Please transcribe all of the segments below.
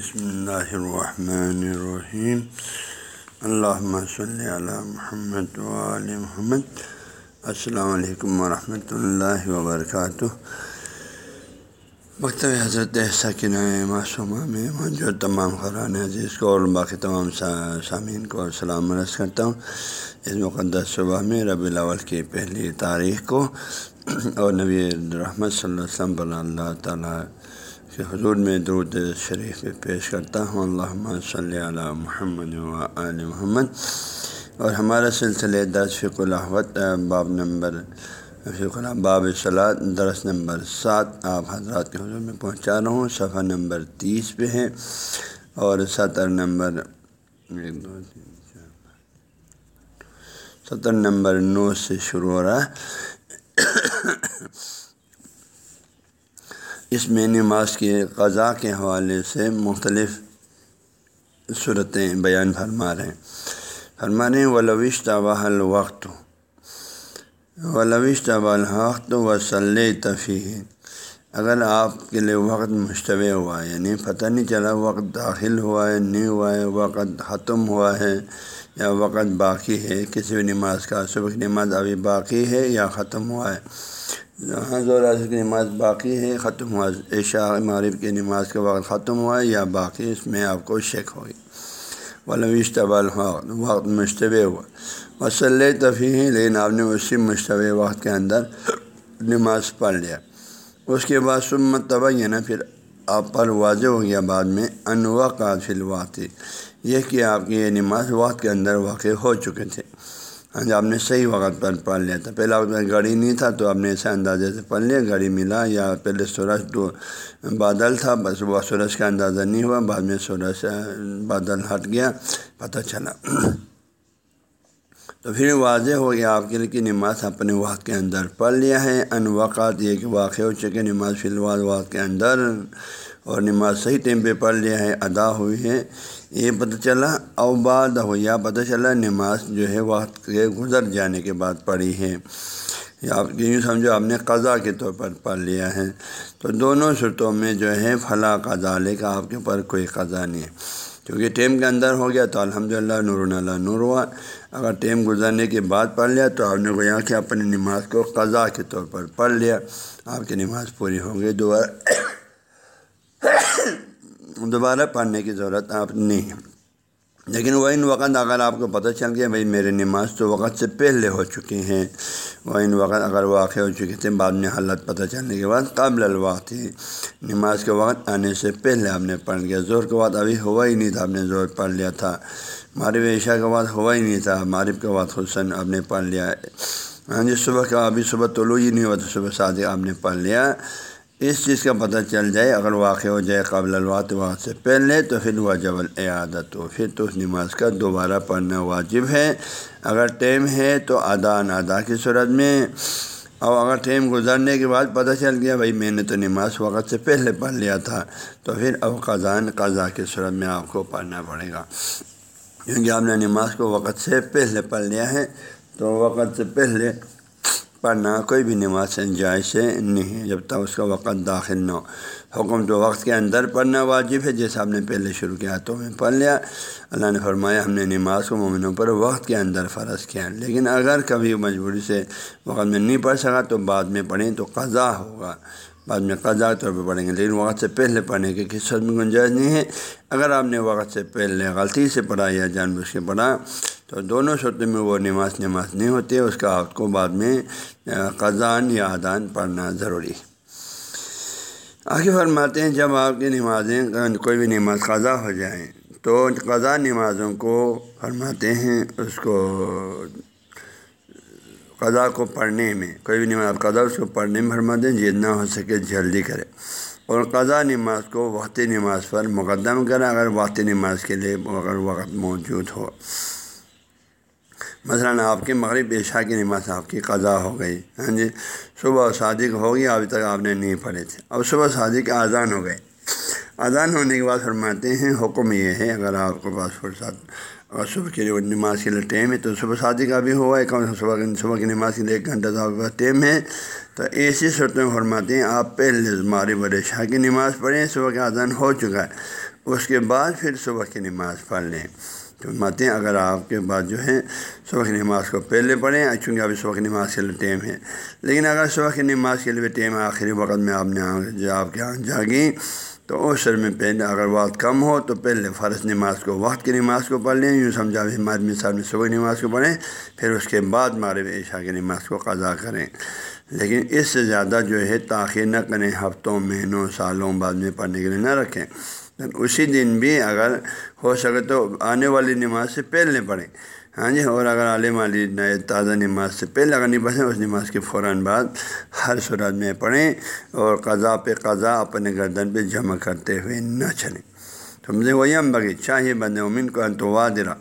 بسم اللہ الرحمن الرحیم۔ اللہ صلی علی محمد وعلی محمد۔ السلام علیکم ورحمۃ اللہ وبرکاتہ۔ مکتب حضرت سکین معصومہ میں موجود تمام قرآن عزیز کو اور باقی تمام سامعین کو سلام عرض کرتا ہوں۔ اس مقدس صبح میں ربی الاول کی پہلی تاریخ کو اور نبی رحمت صلی اللہ علیہ وسلم اللہ تعالیٰ کے حضور میں درود شریف پیش کرتا ہوں۔ اللہ صلی علی محمد و علیہ محمد۔ اور ہمارا سلسلہ درس فق الحوت باب نمبر فق اللہ باب صلاح درس نمبر سات آپ حضرات کے حضور میں پہنچا رہا ہوں۔ صفحہ نمبر تیس پہ ہے اور ستر نمبر ایک، دو، تین، چار ستر نمبر نو سے شروع ہو رہا ہے۔ اس میں نماز کے قضاء کے حوالے سے مختلف صورتیں بیان فرما رہے ہیں۔ فرما رہے ہیں ولوش طباء الوقت ولوش طباء الحقت وصلی تفیح اگر آپ کے لیے وقت مشتبہ ہوا ہے یعنی پتہ نہیں چلا وقت داخل ہوا ہے نہیں ہوا ہے، وقت ختم ہوا ہے یا وقت باقی ہے، کسی بھی نماز کا صبح کی نماز ابھی باقی ہے یا ختم ہوا ہے۔ جہاں زور اثر کی نماز باقی ہے، ختم ہوا عشاء معرف کی نماز کا وقت ختم ہوا ہے یا باقی اس میں آپ کو شک ہوگی۔ ولوش طبال وقت مشتبہ ہوا۔ وصلی تفیح لیکن آپ نے اسی مشتبہ وقت کے اندر نماز پڑھ لیا۔ اس کے بعد سمت طبع یہ نا پھر آپ پر واضح ہو گیا بعد میں انوا قافل واقع۔ یہ کہ آپ کی یہ نماز وقت کے اندر واقع ہو چکے تھے۔ ہاں جی آپ نے صحیح وقت پر پڑھ لیا تھا۔ پہلا وقت میں گاڑی نہیں تھا تو آپ نے ایسے اندازے سے پڑھ لیا، گاڑی ملا یا پہلے سورج تو بادل تھا، بس وہ سورج کا اندازہ نہیں ہوا۔ بعد میں سورج بادل ہٹ گیا، پتہ چلا۔ تو پھر واضح ہو گیا آپ کے لیے کہ نماز اپنے وقت کے اندر پڑھ لیا ہے، ان وقات یہ کہ واقع ہو چکے نماز فی الوال وقت کے اندر اور نماز صحیح ٹائم پہ پڑھ لیا ہے، ادا ہوئی ہے۔ یہ پتہ چلا، او بعد ہو، یا پتہ چلا نماز جو ہے وقت کے گزر جانے کے بعد پڑھی ہے۔ یا آپ یوں سمجھو، آپ نے قضا کے طور پر پڑھ لیا ہے۔ تو دونوں صورتوں میں جو ہے فلاں قضا لے کا آپ کے اوپر کوئی قضا نہیں ہے۔ کیونکہ ٹیم کے اندر ہو گیا تو الحمد للہ نور اللہ نور ہوا۔ اگر ٹیم گزرنے کے بعد پڑھ لیا تو آپ نے گویا کہ اپنی نماز کو قضا کے طور پر پڑھ لیا۔ آپ کی نماز پوری ہو گئی دوبارہ دوبارہ پڑھنے کی ضرورت آپ نہیں ہے۔ لیکن وہ ان وقت اگر آپ کو پتہ چل گیا بھائی میرے نماز تو وقت سے پہلے ہو چکی ہیں، وہ ان وقت اگر واقع ہو چکے تھے، بعد میں حالت پتہ چلنے کے بعد قابل الوقت ہی نماز کے وقت آنے سے پہلے آپ نے پڑھ لیا زور کے بعد ابھی ہوا ہی نہیں تھا آپ نے زور پڑھ لیا تھا۔ مارب عشاء کے بعد ہوا ہی نہیں تھا مارب کے بعد حسن آپ نے پڑھ لیا۔ ہاں جی صبح کا ابھی صبح طلوع ہی نہیں ہوا تو صبح شادی آپ نے پڑھ لیا۔ اس چیز کا پتہ چل جائے، اگر واقع ہو جائے قابل الوات وقت سے پہلے، تو پھر واجب العادت ہو پھر تو اس نماز کا دوبارہ پڑھنا واجب ہے۔ اگر ٹائم ہے تو ادان ادا کی صورت میں۔ اور اگر ٹائم گزرنے کے بعد پتہ چل گیا، بھائی میں نے تو نماز وقت سے پہلے پڑھ لیا تھا، تو پھر اب قضان قضا کی صورت میں آپ کو پڑھنا پڑے گا۔ کیونکہ آپ نے نماز کو وقت سے پہلے پڑھ لیا ہے، تو وقت سے پہلے پڑھنا کوئی بھی نماز سے جائز نہیں ہے، جب تک اس کا وقت داخل نہ ہو۔ حکم تو وقت کے اندر پڑھنا واجب ہے، جیسا آپ نے پہلے شروع کیا تو میں پڑھ لیا۔ اللہ نے فرمایا، ہم نے نماز کو مومنوں پر وقت کے اندر فرض کیا لیکن اگر کبھی مجبوری سے وقت میں نہیں پڑھ سکا تو بعد میں پڑھیں تو قضا ہوگا۔ بعد میں قضا طور پہ پڑھیں گے، لیکن وقت سے پہلے پڑھنے کی کس میں گنجائش نہیں ہے۔ اگر آپ نے وقت سے پہلے غلطی سے پڑھا یا جان بوجھ کے پڑھا تو دونوں صورتوں میں وہ نماز نماز نہیں ہوتی اس کا آپ کو بعد میں قزان یا ادان پڑھنا ضروری آگے فرماتے ہیں، جب آپ کی نمازیں، کوئی بھی نماز قضا ہو جائیں تو قضا نمازوں کو فرماتے ہیں، اس کو قضا کو پڑھنے میں، کوئی بھی نماز قضا اس کو پڑھنے میں فرماتے ہیں، جتنا ہو سکے جلدی کرے۔ اور قضا نماز کو وقتی نماز پر مقدم کرے اگر وقتی نماز کے لیے اگر وقت موجود ہو۔ مثلاً آپ کے مغرب عشاء کی نماز آپ کی قضا ہو گئی ہاں جی؟ صبح صادق ہو گئی ابھی تک آپ نے نہیں پڑھے تھے۔ اب صبح صادق آزان ہو گئے۔ آزان ہونے کے بعد فرماتے ہیں، حکم یہ ہے، اگر آپ کے پاس فرصت، اور صبح کے لیے نماز کے لیے ٹائم ہے، تو صبح شادی کا بھی ہوا ہے کم صبح صبح کی نماز کے لیے ایک گھنٹہ آپ کے پاس ٹائم ہے۔ تو ایسی صورتوں میں فرماتے ہیں، آپ پہلے مارب شاہ کی نماز پڑھیں، صبح کا اذان ہو چکا ہے۔ اس کے بعد پھر صبح کی نماز پڑھ لیں۔ فرماتے ہیں اگر آپ کے بعد جو ہے صبح کی نماز کو پہلے پڑھیں، چونکہ ابھی صبح کی نماز کے لیے ٹیم ہے۔ لیکن اگر صبح کی نماز کے لیے ٹیم ہے، آخری وقت میں آپ نے جو آپ کے یہاں جاگیں تو اس شر میں پہلے اگر وقت کم ہو تو پہلے فرض نماز کو، وقت کی نماز کو پڑھ لیں۔ یوں سمجھا بھی ہمارے مثال میں صبح نماز کو پڑھیں، پھر اس کے بعد مارب عشاء کی نماز کو قضا کریں۔ لیکن اس سے زیادہ جو ہے، تاخیر نہ کریں، ہفتوں، مہینوں، سالوں بعد میں پڑھنے کے لیے نہ رکھیں۔ اسی دن بھی اگر ہو سکے تو آنے والی نماز سے پہلے پڑھیں۔ ہاں جی اور اگر عالم علی نئے تازہ نماز سے پہلے اگر نہیں پڑھیں، اس نماز کے فوراً بعد ہر صورت میں پڑھیں اور قضا پہ قضا اپنے گردن پہ جمع کرتے ہوئے نہ چلیں۔ تو مجھے وہی ہم بگی چاہیے بند امین کو انتوادرا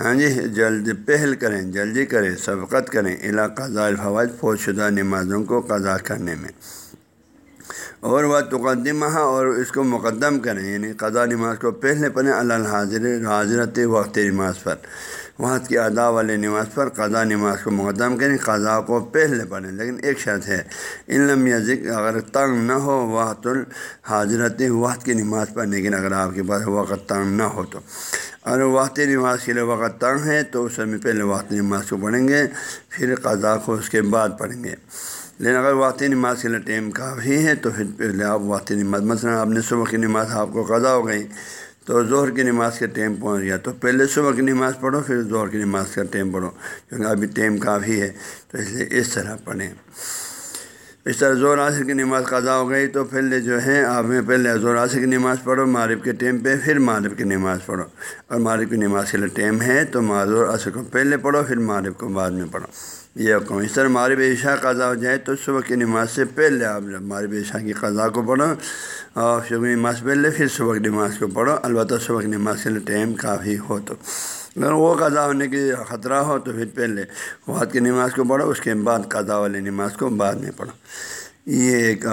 ہاں جی جلد پہل کریں، جلدی کریں، سبقت کریں علاقہ الفوائد فوج شدہ نمازوں کو قضا کرنے میں۔ اور وہ تقدمہ اور اس کو مقدم کریں یعنی قضا نماز کو پہلے پڑھیں، اللہ حاضر حاضرت وقت نماز پر۔ وقت کی ادا والے نماز پر قضا نماز کو مقدم کریں قضا کو پہلے پڑھیں۔ لیکن ایک شرط ہے علم یا ذکر اگر تنگ نہ ہو وقت الحاضرت، وقت کی نماز پر لیکن اگر آپ کے پاس وقت تنگ نہ ہو تو۔ اگر وقت نماز کے لیے وقت تنگ ہے، تو اس میں پہلے وقت نماز کو پڑھیں گے، پھر قضا کو اس کے بعد پڑھیں گے۔ لیکن اگر وقتی نماز کے لیے ٹائم کافی ہے تو پھر پہلے آپ وقتی نماز، مثلاً آپ نے صبح کی نماز آپ کو قضا ہو گئی تو زہر کی نماز کے ٹائم پہنچ گیا، تو پہلے صبح کی نماز پڑھو، پھر زہر کی نماز کا ٹائم پڑھو، کیونکہ ابھی ٹائم کافی ہے، تو اس لیے اس طرح پڑھیں۔ اس طرح زور عاصر کی نماز قضا ہو گئی تو پہلے جو ہے آپ میں پہلے زور عاصر کی نماز پڑھو معرف کے ٹائم پہ پھر معرف کی نماز پڑھو۔ اور معرف کی نماز کے لیے ٹائم ہے تو معذور عصر کو پہلے پڑھو، پھر معرف کو بعد میں پڑھو۔ یہ حکم اس طرح مارب عشاء قضا ہو جائے تو صبح کی نماز سے پہلے آپ مارب عشاء کی قضا کو پڑھو اور صبح کی نماز پہلے پھر صبح کی نماز کو پڑھو البتہ صبح کی نماز کے لیے ٹائم کافی ہو تو۔ اگر وہ قضا ہونے کی خطرہ ہو تو پھر پہلے وقت کی نماز کو پڑھو، اس کے بعد قضا والی نماز کو بعد میں پڑھو۔ یہ ایک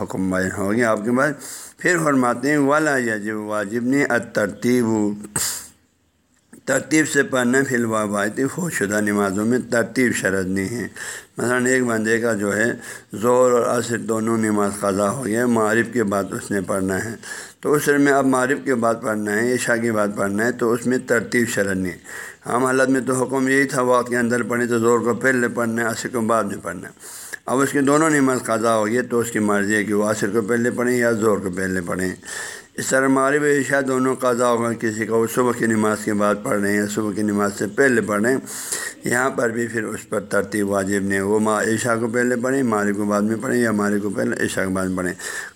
حکم بیان ہو گیا آپ کے بعد پھر فرماتے ہیں والا یا واجب نے ترتیب ترتیب سے پڑھنا فی الواحد ہو شدہ نمازوں میں ترتیب شرط نہیں ہے۔ مثلاً ایک بندے کا جو ہے زور اور عصر دونوں نماز قضا ہو گیا معرف کے بعد اس نے پڑھنا ہے۔ تو اس میں اب معرف کے بعد پڑھنا ہے، عشاء کے بعد پڑھنا ہے، تو اس میں ترتیب شرط نہیں۔ ہے عام حالت میں تو حکم یہی تھا، وقت کے اندر پڑھیں تو زور کو پہلے پڑھنا ہے، عصر کو بعد میں پڑھنا ہے۔ اب اس کی دونوں نماز قضا ہو گئی تو اس کی مرضی ہے کہ وہ عصر کو پہلے پڑھیں یا زور کو پہلے پڑھیں۔ اس طرح مغرب عشاء دونوں قضا ہوگا کسی کو صبح کی نماز کے بعد پڑھ رہے ہیں صبح کی نماز سے پہلے پڑھ رہے ہیں یہاں پر بھی پھر اس پر ترتیب واجب نہیں، وہ ماں عشاء کو پہلے پڑھیں مغرب کو بعد میں پڑھیں یا مغرب کو پہلے عشاء کے بعد میں پڑھیں۔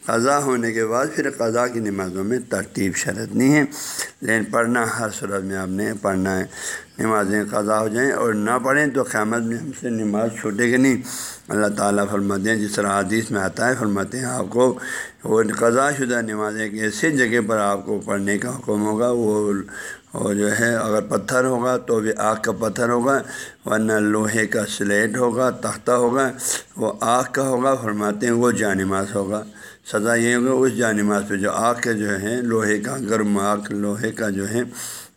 قضا ہونے کے بعد پھر قضا کی نمازوں میں ترتیب شرط نہیں ہے، لیکن پڑھنا ہر صورت میں آپ نے پڑھنا ہے۔ نمازیں قضا ہو جائیں اور نہ پڑھیں تو قیامت میں ہم سے نماز چھوٹے گی نہیں۔ اللہ تعالیٰ فرماتے ہیں، جس طرح حدیث میں آتا ہے، فرماتے ہیں آپ کو وہ قضا شدہ نماز ایک ایسی جگہ پر آپ کو پڑھنے کا حکم ہوگا، وہ اور جو ہے اگر پتھر ہوگا تو بھی آگ کا پتھر ہوگا، ورنہ لوہے کا سلیٹ ہوگا، تختہ ہوگا، وہ آگ کا ہوگا، فرماتے ہیں وہ جانماز ہوگا۔ سزا یہ ہوگا، اس جانماز پہ جو آگ کے جو ہے، لوہے کا گرم آگ، لوہے کا جو ہے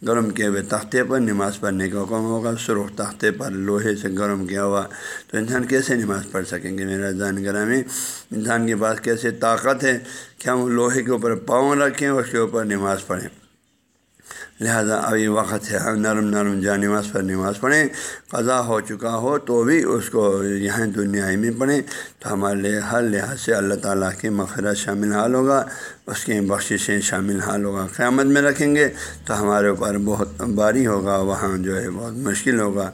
گرم کیے ہوئے تختے پر نماز پڑھنے کا حکم ہوگا، سرخ تختے پر لوہے سے گرم کیا ہوا۔ تو انسان کیسے نماز پڑھ سکیں گے؟ میرا جان گرامی، انسان کے پاس کیسے طاقت ہے؟ کہ ہم لوہے کے اوپر پاؤں رکھیں اس کے اوپر نماز پڑھیں؟ لہذا ابھی وقت ہے نرم نرم جا نماز پر نماز پڑھیں۔ قضا ہو چکا ہو تو بھی اس کو یہاں دنیا میں پڑھیں تو ہمارے لیے ہر لحاظ سے اللہ تعالیٰ کی مغفرت شامل حال ہوگا۔ اس کی بخششیں شامل حال ہوگا، قیامت میں رکھیں گے تو ہمارے اوپر بہت باری ہوگا، وہاں جو ہے بہت مشکل ہوگا۔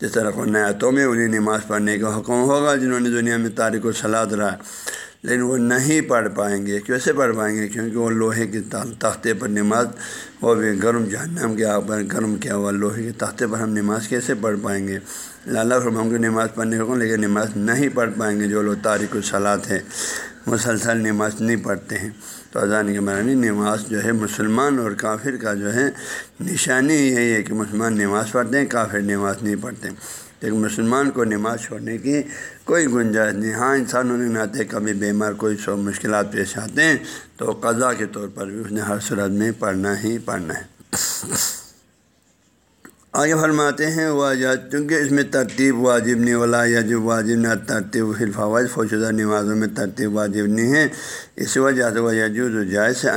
جس طرح کو نیتوں میں انہیں نماز پڑھنے کا حکم ہوگا، جنہوں نے دنیا میں تاریخ و سلاد رہا۔ لیکن وہ نہیں پڑھ پائیں گے۔ کیسے پڑھ پائیں گے؟ کیونکہ وہ لوہے کے تختے پر نماز وہ بھی گرم جہنم کے آپ پر گرم کیا ہوا لوہے کے تختے پر ہم نماز کیسے پڑھ پائیں گے؟ لالا فرم کو نماز پڑھنے کو لیکن نماز نہیں پڑھ پائیں گے جو لوگ تاریخ و سلاد ہے۔ مسلسل نماز نہیں پڑھتے ہیں۔ تو اذان کے معنی نماز جو ہے مسلمان اور کافر کا جو ہے نشانی یہی ہے کہ مسلمان نماز پڑھتے ہیں، کافر نماز نہیں پڑھتے ایک مسلمان کو نماز چھوڑنے کی کوئی گنجائش نہیں۔ ہاں انسانوں نے آتے کبھی بیمار، کوئی سو مشکلات پیش آتے ہیں، تو قضا کے طور پر بھی اس نے ہر صورت میں پڑھنا ہی پڑھنا ہے۔ آگے فرماتے ہیں واجب چونکہ اس میں ترتیب واجب نہیں، ولا یا جو واجب نہ ترتیب فلفاوج فوشدہ نمازوں میں ترتیب واجب نہیں ہے۔ اس وجہ سے وہ یجوز جائز سے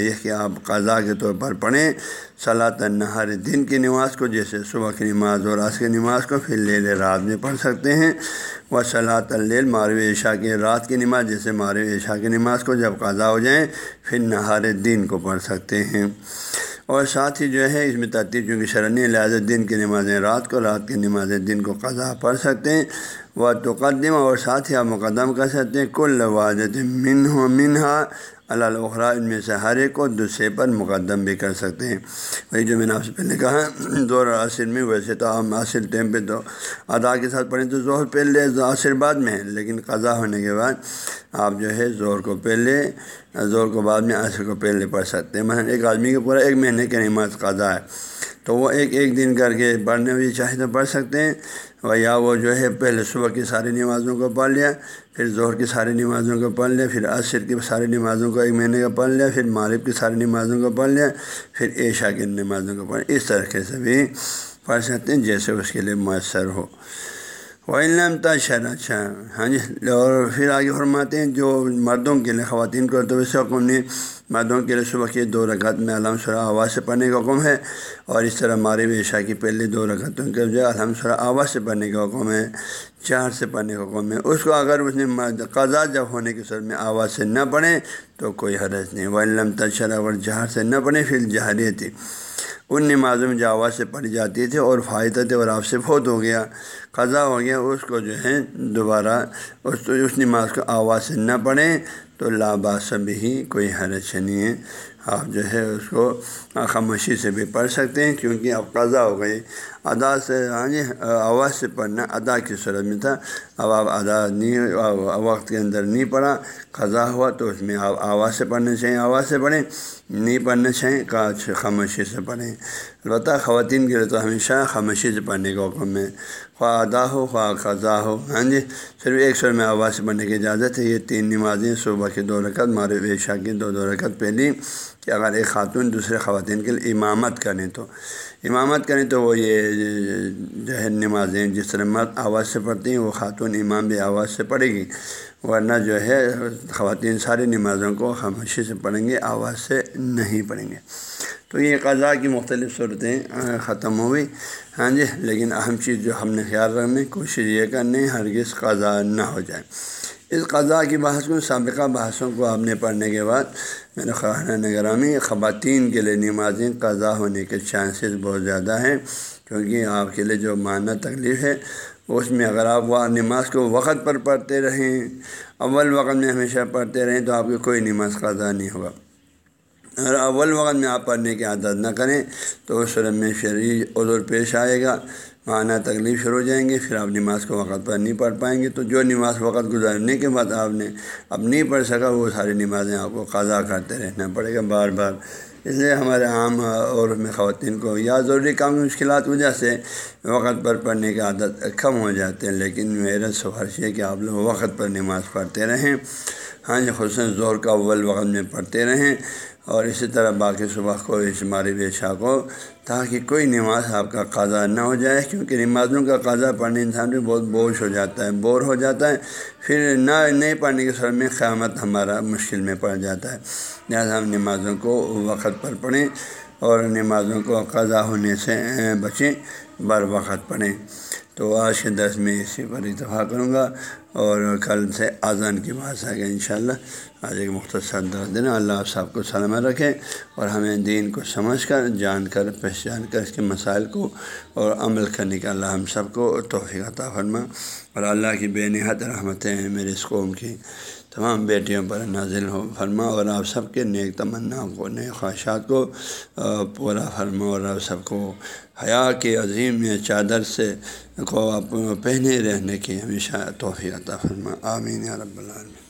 یہ کہ آپ قضا کے طور پر پڑھیں صلاح نہار دن کی نماز کو، جیسے صبح کی نماز اور آج کی نماز کو، پھر لے لے رات میں پڑھ سکتے ہیں۔ وہ صلاح اللیل معروع عشاء کی رات کی نماز، جیسے معروع عشاء کی نماز کو جب قضا ہو جائیں پھر نہار دن کو پڑھ سکتے ہیں۔ اور ساتھ ہی جو ہے اس میں ترتیب، چونکہ شرنی لہٰذا دن کی نمازیں رات کو، رات کی نمازیں دن کو قضا پڑھ سکتے ہیں وہ تقدم اور ساتھ ہی آپ مقدم کر سکتے ہیں، کل واجد منہ منہا اللہ ان میں سے ہر ایک کو دوسرے پر مقدم بھی کر سکتے ہیں۔ وہی جو میں نے آپ سے پہلے کہا زور عصر میں ویسے تو ہم عصر ٹائم پہ تو ادا کے ساتھ پڑھیں تو زہر پہلے، عصر بعد میں ہے لیکن قضا ہونے کے بعد آپ جو ہے زور کو پہلے زور کو بعد میں عصر کو پہلے پڑھ سکتے ہیں۔ مثلاً ایک آدمی کے پورا ایک مہینے کی نماز قضا ہے۔ تو وہ ایک ایک دن کر کے پڑھنے بھی چاہے تو پڑھ سکتے ہیں۔ یا وہ جو ہے پہلے صبح کی ساری نمازوں کو پڑھ لیا، پھر ظہر کی ساری نمازوں کو پڑھ لیا، پھر عصر کی ساری نمازوں کو ایک مہینے کا پڑھ لیا، پھر مغرب کی ساری نمازوں کو پڑھ لیا، پھر عشاء کی نمازوں کو پڑھ لیا۔ اس طریقے سے بھی پڑھ سکتے ہیں جیسے اس کے لیے میسر ہو۔ وہ علم تشر اچھا ہاں جی۔ اور پھر آگے فرماتے ہیں جو مردوں کے لیے خواتین کو تو ویسے حکم نے مردوں کے لیے صبح کی دو رکعت میں علام سرا آواز سے پڑھنے کا حکم ہے اور اس طرح مارے عشاء کی پہلے دو رکعتوں کے جو علام سرا آواز سے پڑھنے کا حکم ہے، چار سے پڑھنے کا حکم ہے۔ اس کو اگر اس نے قضا جب ہونے کے سر میں آواز سے نہ پڑھیں تو کوئی حرض نہیں۔ وہ علم تشر اگر جہار سے نہ پڑھیں پھر جہری تھی ان نمازوں میں جو آواز سے پڑھی جاتی تھی اور فائدہ تھے اور آپ سے فوت ہو گیا قضا ہو گیا، اس کو جو ہے دوبارہ اس اس نماز کو آواز سے نہ پڑھیں۔ تو لاباس بھی کوئی حرج نہیں ہے۔ آپ جو ہے اس کو خاموشی سے بھی پڑھ سکتے ہیں کیونکہ اب قضا ہو گئی ادا سے ہاں جی آواز سے پڑھنا ادا کی صورت میں تھا۔ اب آپ ادا نہیں وقت کے اندر نہیں پڑھا۔ قضا ہوا تو اس میں آپ آواز سے پڑھنا چاہیے آواز سے پڑھیں۔ نہیں پڑھنا چاہیں کاش خاموشی سے پڑھیں۔ البتہ خواتین کے لیے تو ہمیشہ خاموشی سے پڑھنے کا حکم ہے۔ خواہ ادا ہو، خواہ قضا ہو۔ ہاں جی صرف ایک سر میں آواز سے پڑھنے کی اجازت ہے۔ یہ تین نمازیں صبح کی دو رکعت مارے عشاء کی دو دو رکعت پہلی۔ کہ اگر ایک خاتون دوسرے خواتین کے لیے امامت کریں تو، امامت کریں تو وہ یہ جو ہے نمازیں جس طرح مرد آواز سے پڑھتی ہیں، وہ خاتون امام بھی آواز سے پڑھے گی۔ ورنہ جو ہے خواتین ساری نمازوں کو خاموشی سے پڑھیں گے، آواز سے نہیں پڑھیں گے۔ تو یہ قضا کی مختلف صورتیں ختم ہوئی۔ ہاں جی لیکن اہم چیز جو ہم نے خیال رکھنے، کوشش یہ کرنے ہرگز قضا نہ ہو جائے۔ اس قضا کی بحث کو، سابقہ بحثوں کو آپ نے پڑھنے کے بعد میرے خواہان نگرامی خواتین کے لیے نمازیں قضا ہونے کے چانسز بہت زیادہ ہیں کیونکہ آپ کے لیے جو معنی تکلیف ہے، اس میں اگر آپ وہ نماز کو وقت پر پڑھتے رہیں، اول وقت میں ہمیشہ پڑھتے رہیں تو آپ کی کوئی نماز قضا نہیں ہوگا۔ اگر اول وقت میں آپ پڑھنے کی عادت نہ کریں تو اس صورت میں شرعی عذر پیش آئے گا۔ معنی تکلیف شروع ہو جائیں گے، پھر آپ نماز کو وقت پر نہیں پڑھ پائیں گے۔ تو جو نماز وقت گزارنے کے بعد آپ نے اب نہیں پڑھ سکا، وہ ساری نمازیں آپ کو قضا کرتے رہنا پڑے گا بار بار۔ اس لیے ہمارے عام اور میں خواتین کو یا ضروری کام مشکلات وجہ سے وقت پر پڑھنے کی عادت کم ہو جاتے ہیں، لیکن میرا سفارش ہے کہ آپ لوگ وقت پر نماز پڑھتے رہیں۔ ہاں جی خصوصاً زور کا اول وقت میں پڑھتے رہیں۔ اور اسی طرح باقی صبح کو شماری بیشا کو، تاکہ کوئی نماز آپ کا قضا نہ ہو جائے، کیونکہ نمازوں کا قضا پڑھنے انسان بھی بہت بوجھ ہو جاتا ہے، بور ہو جاتا ہے۔ پھر نہ، نہیں پڑھنے کے سر میں قیامت ہمارا مشکل میں پڑ جاتا ہے۔ لہٰذا ہم نمازوں کو وقت پر پڑھیں اور نمازوں کو قضا ہونے سے بچیں۔ بر وقت پڑھیں تو آج کے دس میں اسی پر اتفاق کروں گا اور کل سے اذان کی بات آ گیا ان شاء اللہ آج ایک مختصر درد دینا۔ اللہ آپ صاحب کو سلامت رکھیں اور ہمیں دین کو سمجھ کر، جان کر، پہچان کر اس کے مسائل کو اور عمل کرنے کا اللہ ہم سب کو توفیق عطا فرما۔ اور اللہ کی بے نہایت رحمتیں ہیں میرے اس قوم کی۔ تمام بیٹیوں پر نازل ہو، فرما اور آپ سب کے نیک تمنا کو، نیک خواہشات کو پورا فرما اور آپ سب کو حیا کے عظیم چادر سے کو آپ پہنے رہنے کی ہمیشہ توفیع عطا فرما۔ آمین رب العالمین۔